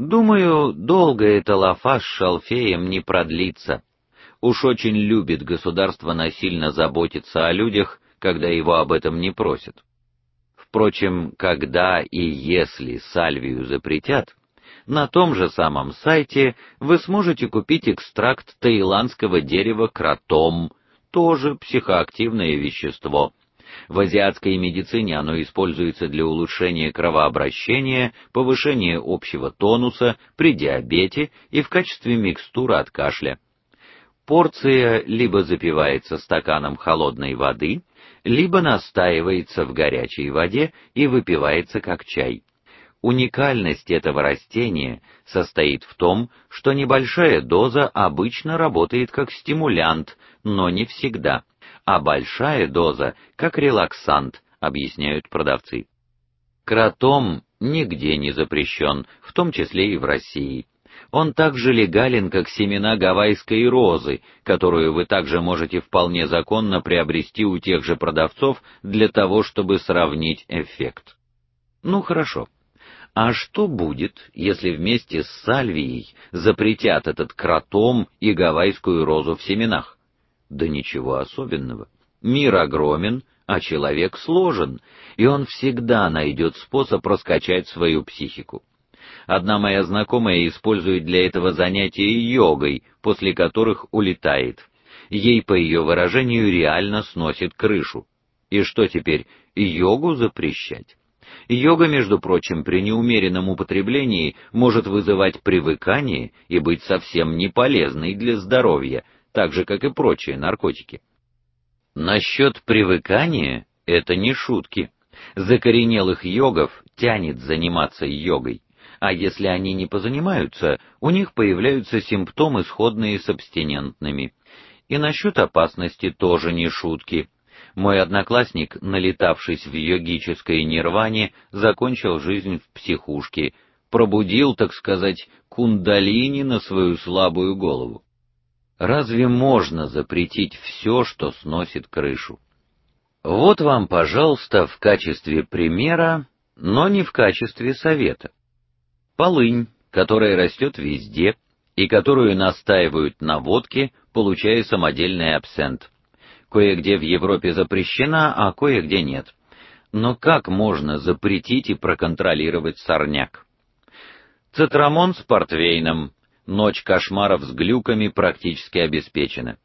Думаю, долго эта лафа с шалфеем не продлится. Уж очень любит государство насильно заботиться о людях, когда его об этом не просят. Впрочем, когда и если сальвию запретят, на том же самом сайте вы сможете купить экстракт таиландского дерева кротом, тоже психоактивное вещество. В азиатской медицине оно используется для улучшения кровообращения, повышения общего тонуса при диабете и в качестве микстуры от кашля. Порция либо запивается стаканом холодной воды, либо настаивается в горячей воде и выпивается как чай. Уникальность этого растения состоит в том, что небольшая доза обычно работает как стимулянт, но не всегда, а большая доза как релаксант, объясняют продавцы. Кротом нигде не запрещен, в том числе и в России. Он также легален, как семена гавайской розы, которую вы также можете вполне законно приобрести у тех же продавцов для того, чтобы сравнить эффект. Ну хорошо. А что будет, если вместе с сальвией запретят этот кротом и гавайскую розу в семенах? Да ничего особенного. Мир огромен, а человек сложен, и он всегда найдет способ раскачать свою психику. Одна моя знакомая использует для этого занятия йогой, после которых улетает. Ей, по ее выражению, реально сносит крышу. И что теперь, йогу запрещать? Йога, между прочим, при неумеренном употреблении может вызывать привыкание и быть совсем не полезной для здоровья, так же как и прочие наркотики. Насчет привыкания это не шутки. Закоренелых йогов тянет заниматься йогой а если они не позанимаются, у них появляются симптомы сходные с абстинентными. И насчет опасности тоже не шутки. Мой одноклассник, налетавшись в йогической нирване, закончил жизнь в психушке, пробудил, так сказать, кундалини на свою слабую голову. Разве можно запретить все, что сносит крышу? Вот вам, пожалуйста, в качестве примера, но не в качестве совета. Полынь, которая растет везде и которую настаивают на водке, получая самодельный абсент. Кое-где в Европе запрещена, а кое-где нет. Но как можно запретить и проконтролировать сорняк? Цитрамон с портвейном. Ночь кошмаров с глюками практически обеспечена.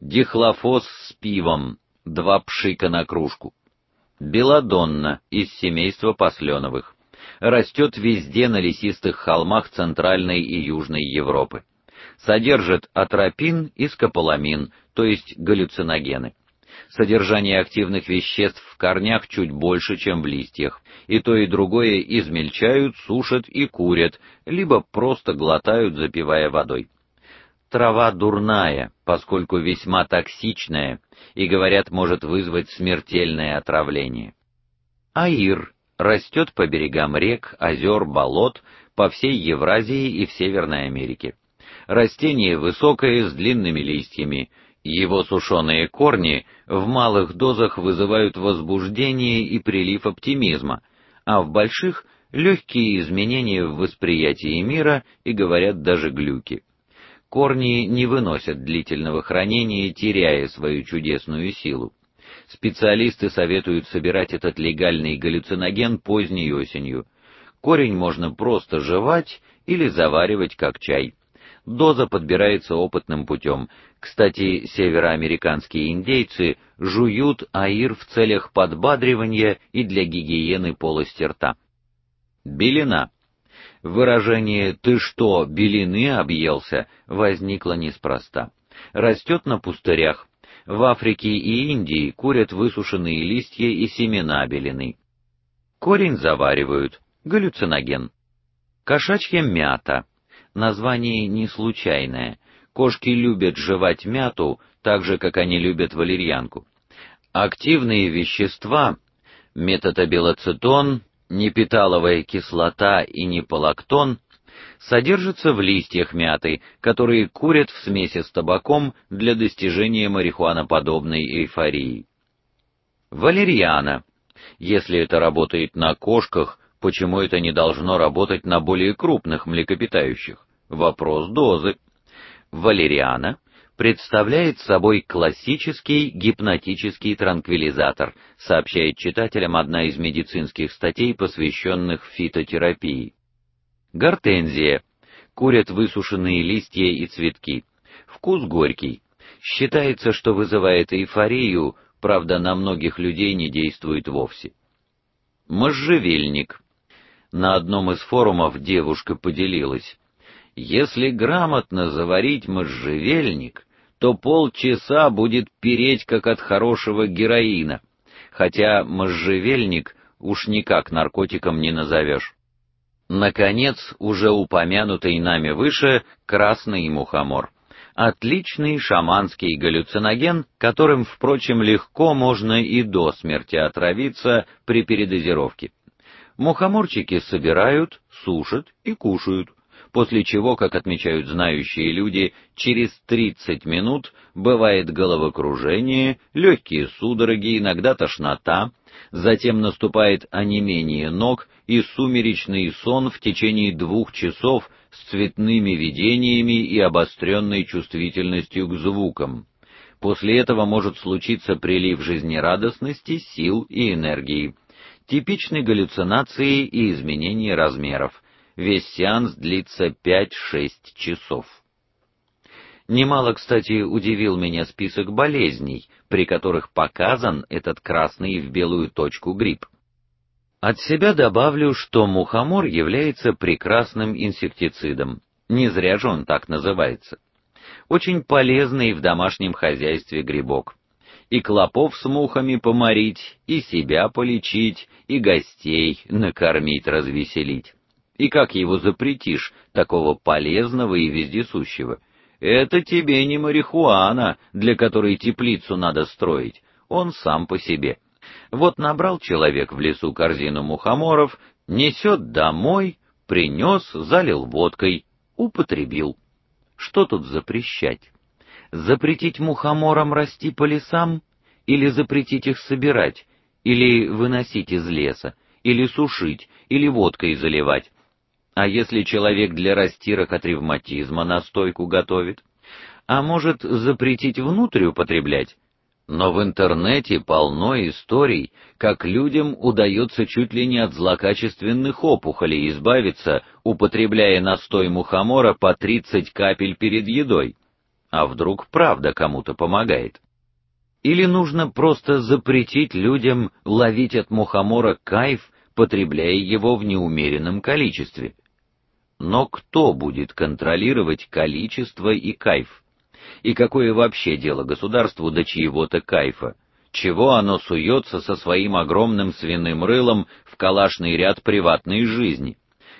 Дихлофос с пивом. Два пшика на кружку. Беладонна из семейства посленовых растет везде на лесистых холмах Центральной и Южной Европы. Содержит атропин и скополамин, то есть галлюциногены. Содержание активных веществ в корнях чуть больше, чем в листьях. И то и другое измельчают, сушат и курят, либо просто глотают, запивая водой. Трава дурная, поскольку весьма токсичная и говорят, может вызвать смертельное отравление. Аир растет по берегам рек, озер, болот по всей Евразии и в Северной Америке. Растение высокое с длинными листьями. Его сушеные корни в малых дозах вызывают возбуждение и прилив оптимизма, а в больших легкие изменения в восприятии мира и говорят даже глюки. Корни не выносят длительного хранения, теряя свою чудесную силу. Специалисты советуют собирать этот легальный галлюциноген поздней осенью. Корень можно просто жевать или заваривать как чай. Доза подбирается опытным путем. Кстати, североамериканские индейцы жуют аир в целях подбадривания и для гигиены полости рта. Белина. Выражение ты что, белины объелся возникло неспроста. Растет на пустырях, в Африке и Индии курят высушенные листья и семена белины. Корень заваривают, галлюциноген. Кошачья мята. Название не случайное. Кошки любят жевать мяту, так же как они любят валерьянку. Активные вещества метатабелоцетон, непиталовая кислота и неполактон содержится в листьях мяты, которые курят в смеси с табаком для достижения марихуаноподобной эйфории. Валериана. Если это работает на кошках, Почему это не должно работать на более крупных млекопитающих? Вопрос дозы. Валериана представляет собой классический гипнотический транквилизатор, сообщает читателям одна из медицинских статей, посвященных фитотерапии. Гортензия курят высушенные листья и цветки. Вкус горький. Считается, что вызывает эйфорию, правда, на многих людей не действует вовсе. Можжевельник. На одном из форумов девушка поделилась: если грамотно заварить можжевельник, то полчаса будет переть как от хорошего героина, хотя можжевельник уж никак наркотиком не назовешь. Наконец, уже упомянутый нами выше красный мухомор. Отличный шаманский галлюциноген, которым, впрочем, легко можно и до смерти отравиться при передозировке. Мухоморчики собирают, сушат и кушают после чего, как отмечают знающие люди, через 30 минут бывает головокружение, легкие судороги, иногда тошнота, затем наступает онемение ног и сумеречный сон в течение двух часов с цветными видениями и обостренной чувствительностью к звукам. После этого может случиться прилив жизнерадостности, сил и энергии. Типичны галлюцинации и изменение размеров. Весь сеанс длится 5-6 часов. Немало, кстати, удивил меня список болезней, при которых показан этот красный в белую точку грипп. От себя добавлю, что мухомор является прекрасным инсектицидом. Не зря же он так называется. Очень полезный в домашнем хозяйстве грибок. И клопов с мухами поморить, и себя полечить, и гостей накормить, развеселить. И как его запретишь, такого полезного и вездесущего? Это тебе не марихуана, для которой теплицу надо строить. Он сам по себе. Вот набрал человек в лесу корзину мухоморов, несет домой, принес, залил водкой, употребил. Что тут запрещать? Запретить мухоморам расти по лесам или запретить их собирать, или выносить из леса, или сушить, или водкой заливать? А если человек для растирок от ревматизма настойку готовит? А может, запретить внутрь употреблять? Но в интернете полно историй, как людям удается чуть ли не от злокачественных опухолей избавиться, употребляя настой мухомора по 30 капель перед едой. А вдруг правда кому-то помогает? Или нужно просто запретить людям ловить от мухомора кайф, потребляя его в неумеренном количестве? Но кто будет контролировать количество и кайф? И какое вообще дело государству до чьего-то кайфа? Чего оно суется со своим огромным свиным рылом в калашный ряд приватной жизни?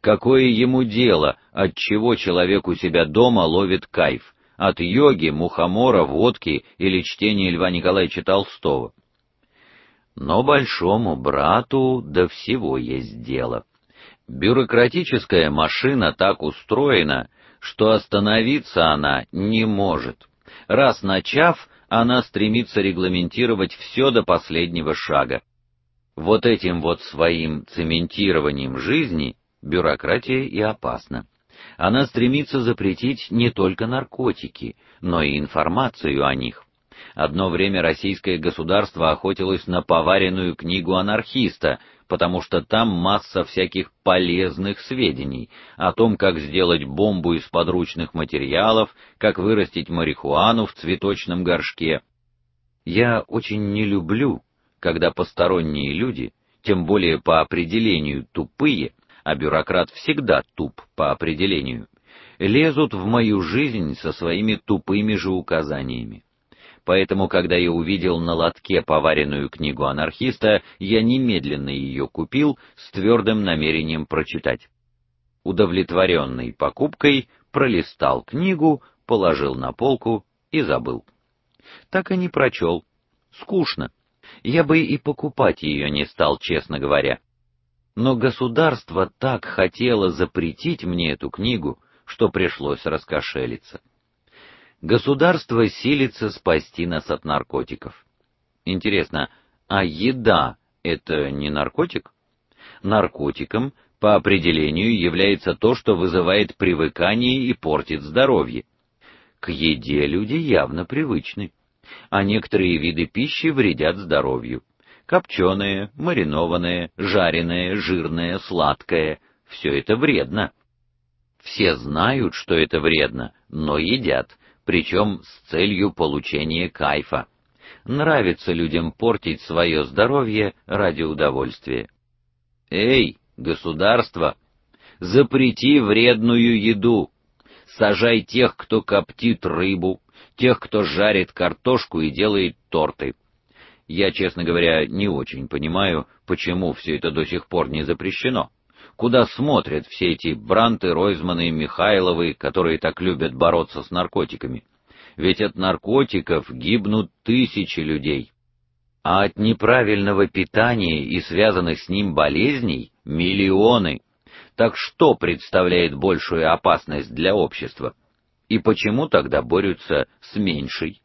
Какое ему дело, от чего человек у себя дома ловит кайф? От йоги, мухомора, водки или чтения Льва Николаевича Толстого? Но большому брату до всего есть дело. Бюрократическая машина так устроена, что остановиться она не может. Раз начав, она стремится регламентировать все до последнего шага. Вот этим вот своим цементированием жизни бюрократия и опасна. Она стремится запретить не только наркотики, но и информацию о них. Одно время российское государство охотилось на поваренную книгу анархиста, потому что там масса всяких полезных сведений о том, как сделать бомбу из подручных материалов, как вырастить марихуану в цветочном горшке. Я очень не люблю, когда посторонние люди, тем более по определению тупые, а бюрократ всегда туп по определению, лезут в мою жизнь со своими тупыми же указаниями. Поэтому, когда я увидел на лотке поваренную книгу анархиста, я немедленно ее купил с твердым намерением прочитать. Удовлетворенный покупкой, пролистал книгу, положил на полку и забыл. Так и не прочел. Скучно. Я бы и покупать ее не стал, честно говоря. Но государство так хотело запретить мне эту книгу, что пришлось раскошелиться. Государство силится спасти нас от наркотиков. Интересно, а еда это не наркотик? Наркотиком по определению является то, что вызывает привыкание и портит здоровье. К еде люди явно привычны, а некоторые виды пищи вредят здоровью. Копченое, маринованное, жареное, жирное, сладкое все это вредно. Все знают, что это вредно, но едят, причем с целью получения кайфа. Нравится людям портить свое здоровье ради удовольствия. Эй, государство, запрети вредную еду. Сажай тех, кто коптит рыбу, тех, кто жарит картошку и делает торты. Я, честно говоря, не очень понимаю, почему все это до сих пор не запрещено. Куда смотрят все эти Бранты, Ройзманы, Михайловы, которые так любят бороться с наркотиками? Ведь от наркотиков гибнут тысячи людей, а от неправильного питания и связанных с ним болезней миллионы. Так что представляет большую опасность для общества? И почему тогда борются с меньшей?